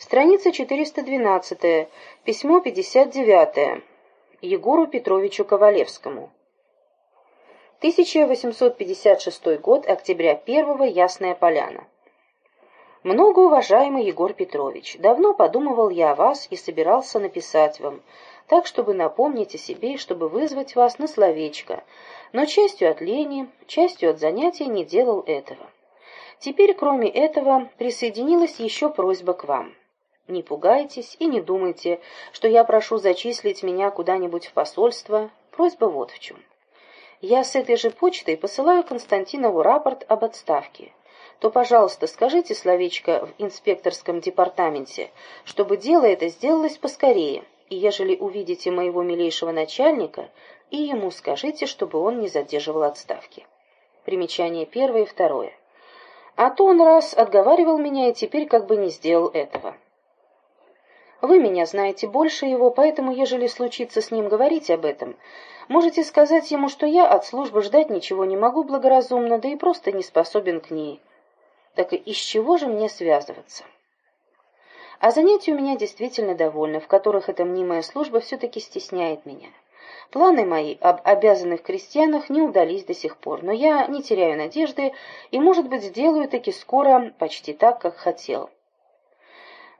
Страница 412, письмо 59, Егору Петровичу Ковалевскому. 1856 год, октября 1 Ясная Поляна. Многоуважаемый Егор Петрович, давно подумывал я о вас и собирался написать вам, так, чтобы напомнить о себе и чтобы вызвать вас на словечко, но частью от лени, частью от занятия не делал этого. Теперь, кроме этого, присоединилась еще просьба к вам. Не пугайтесь и не думайте, что я прошу зачислить меня куда-нибудь в посольство. Просьба вот в чем. Я с этой же почтой посылаю Константинову рапорт об отставке. То, пожалуйста, скажите словечко в инспекторском департаменте, чтобы дело это сделалось поскорее, и ежели увидите моего милейшего начальника, и ему скажите, чтобы он не задерживал отставки. Примечание первое и второе. А то он раз отговаривал меня и теперь как бы не сделал этого. Вы меня знаете больше его, поэтому, ежели случится с ним говорить об этом, можете сказать ему, что я от службы ждать ничего не могу благоразумно, да и просто не способен к ней. Так и из чего же мне связываться? А занятия у меня действительно довольно, в которых эта мнимая служба все-таки стесняет меня. Планы мои об обязанных крестьянах не удались до сих пор, но я не теряю надежды и, может быть, сделаю таки скоро почти так, как хотел.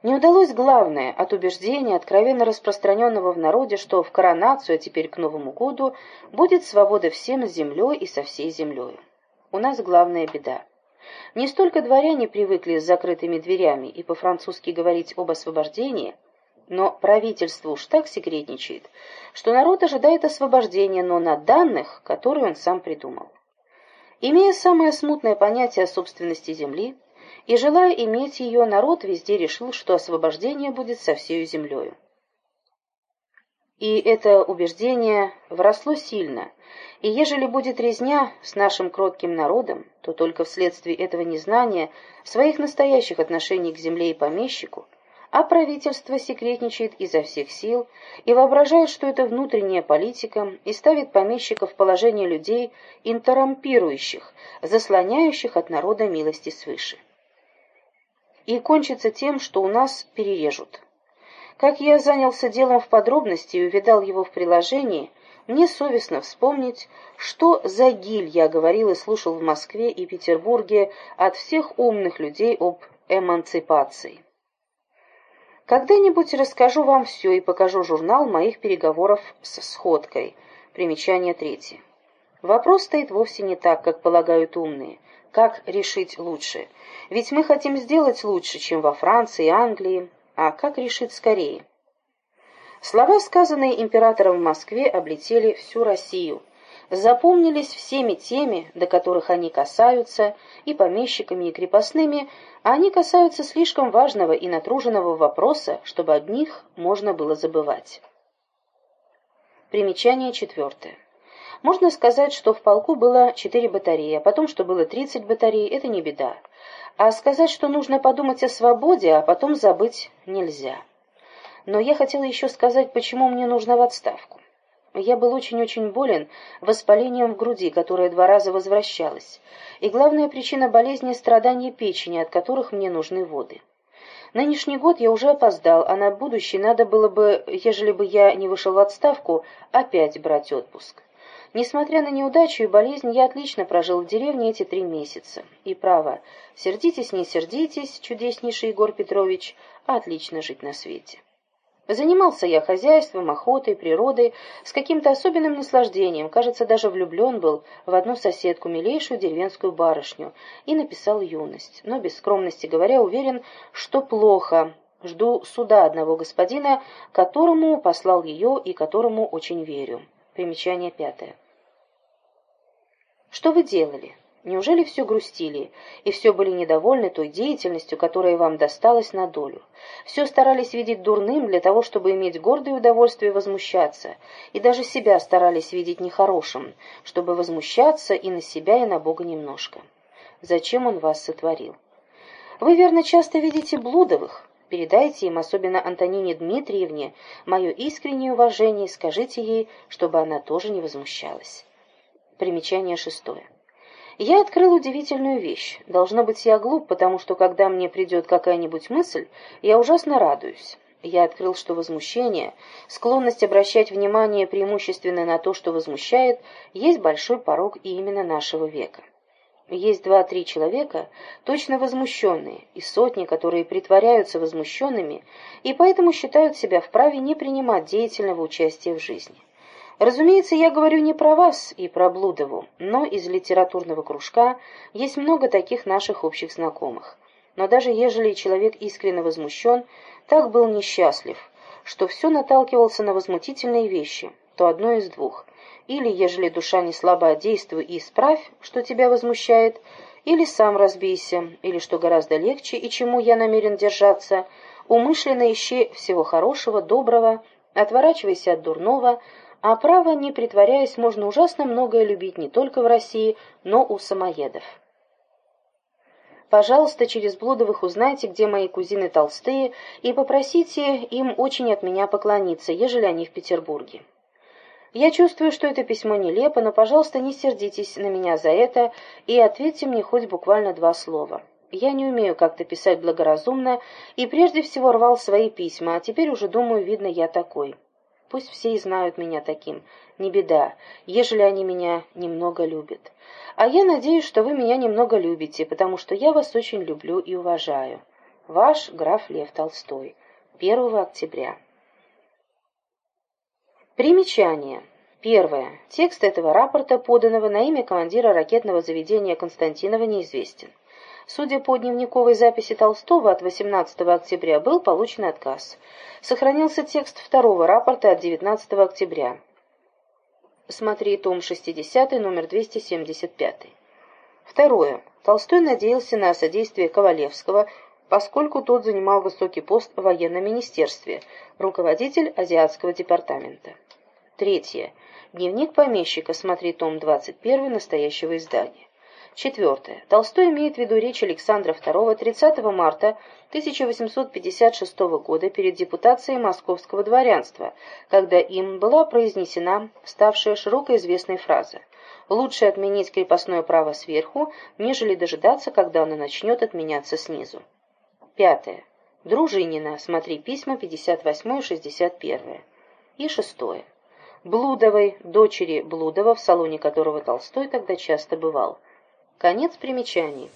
Не удалось главное от убеждения, откровенно распространенного в народе, что в коронацию, а теперь к Новому году, будет свобода всем с землей и со всей землей. У нас главная беда. Не столько дворяне привыкли с закрытыми дверями и по-французски говорить об освобождении, но правительство уж так секретничает, что народ ожидает освобождения, но на данных, которые он сам придумал. Имея самое смутное понятие о собственности земли, и, желая иметь ее, народ везде решил, что освобождение будет со всею землею. И это убеждение вросло сильно, и ежели будет резня с нашим кротким народом, то только вследствие этого незнания своих настоящих отношений к земле и помещику, а правительство секретничает изо всех сил и воображает, что это внутренняя политика, и ставит помещика в положение людей, интерампирующих, заслоняющих от народа милости свыше и кончится тем, что у нас перережут. Как я занялся делом в подробности и увидал его в приложении, мне совестно вспомнить, что за гиль я говорил и слушал в Москве и Петербурге от всех умных людей об эмансипации. Когда-нибудь расскажу вам все и покажу журнал моих переговоров с сходкой. Примечание третье. Вопрос стоит вовсе не так, как полагают умные как решить лучше. Ведь мы хотим сделать лучше, чем во Франции и Англии. А как решить скорее? Слова, сказанные императором в Москве, облетели всю Россию. Запомнились всеми теми, до которых они касаются, и помещиками, и крепостными, а они касаются слишком важного и натруженного вопроса, чтобы об них можно было забывать. Примечание четвертое. Можно сказать, что в полку было четыре батареи, а потом, что было тридцать батарей, это не беда. А сказать, что нужно подумать о свободе, а потом забыть нельзя. Но я хотела еще сказать, почему мне нужно в отставку. Я был очень-очень болен воспалением в груди, которое два раза возвращалось. И главная причина болезни – страдания печени, от которых мне нужны воды. Нынешний год я уже опоздал, а на будущий надо было бы, ежели бы я не вышел в отставку, опять брать отпуск. Несмотря на неудачу и болезнь, я отлично прожил в деревне эти три месяца. И право, сердитесь, не сердитесь, чудеснейший Егор Петрович, а отлично жить на свете. Занимался я хозяйством, охотой, природой, с каким-то особенным наслаждением, кажется, даже влюблен был в одну соседку, милейшую деревенскую барышню, и написал юность. Но, без скромности говоря, уверен, что плохо. Жду суда одного господина, которому послал ее и которому очень верю. Примечание пятое. Что вы делали? Неужели все грустили, и все были недовольны той деятельностью, которая вам досталась на долю? Все старались видеть дурным для того, чтобы иметь гордое удовольствие возмущаться, и даже себя старались видеть нехорошим, чтобы возмущаться и на себя, и на Бога немножко. Зачем он вас сотворил? Вы, верно, часто видите блудовых, Передайте им, особенно Антонине Дмитриевне, мое искреннее уважение и скажите ей, чтобы она тоже не возмущалась. Примечание шестое. Я открыл удивительную вещь. Должно быть, я глуп, потому что, когда мне придет какая-нибудь мысль, я ужасно радуюсь. Я открыл, что возмущение, склонность обращать внимание преимущественно на то, что возмущает, есть большой порог и именно нашего века. Есть два-три человека, точно возмущенные, и сотни, которые притворяются возмущенными, и поэтому считают себя вправе не принимать деятельного участия в жизни. Разумеется, я говорю не про вас и про Блудову, но из литературного кружка есть много таких наших общих знакомых. Но даже ежели человек искренне возмущен, так был несчастлив, что все наталкивался на возмутительные вещи, то одно из двух. Или, ежели душа не слаба, действуй и исправь, что тебя возмущает, или сам разбейся, или, что гораздо легче и чему я намерен держаться, умышленно ищи всего хорошего, доброго, отворачивайся от дурного, а право, не притворяясь, можно ужасно многое любить не только в России, но у самоедов. Пожалуйста, через Блудовых узнайте, где мои кузины толстые, и попросите им очень от меня поклониться, ежели они в Петербурге. Я чувствую, что это письмо нелепо, но, пожалуйста, не сердитесь на меня за это и ответьте мне хоть буквально два слова. Я не умею как-то писать благоразумно и прежде всего рвал свои письма, а теперь уже думаю, видно, я такой. Пусть все и знают меня таким, не беда, ежели они меня немного любят. А я надеюсь, что вы меня немного любите, потому что я вас очень люблю и уважаю. Ваш граф Лев Толстой. 1 октября. Примечание. Первое. Текст этого рапорта, поданного на имя командира ракетного заведения Константинова, неизвестен. Судя по дневниковой записи Толстого от 18 октября, был получен отказ. Сохранился текст второго рапорта от 19 октября. Смотри том 60, номер 275. Второе. Толстой надеялся на содействие Ковалевского, поскольку тот занимал высокий пост в военном министерстве, руководитель Азиатского департамента. Третье. Дневник помещика, смотри том 21 настоящего издания. Четвертое. Толстой имеет в виду речь Александра II 30 марта 1856 года перед депутацией московского дворянства, когда им была произнесена ставшая широко известной фраза «Лучше отменить крепостное право сверху, нежели дожидаться, когда оно начнет отменяться снизу». Пятое. Дружинина. Смотри письма 58-61. И шестое. Блудовой, дочери Блудова, в салоне которого Толстой тогда часто бывал. Конец примечаний.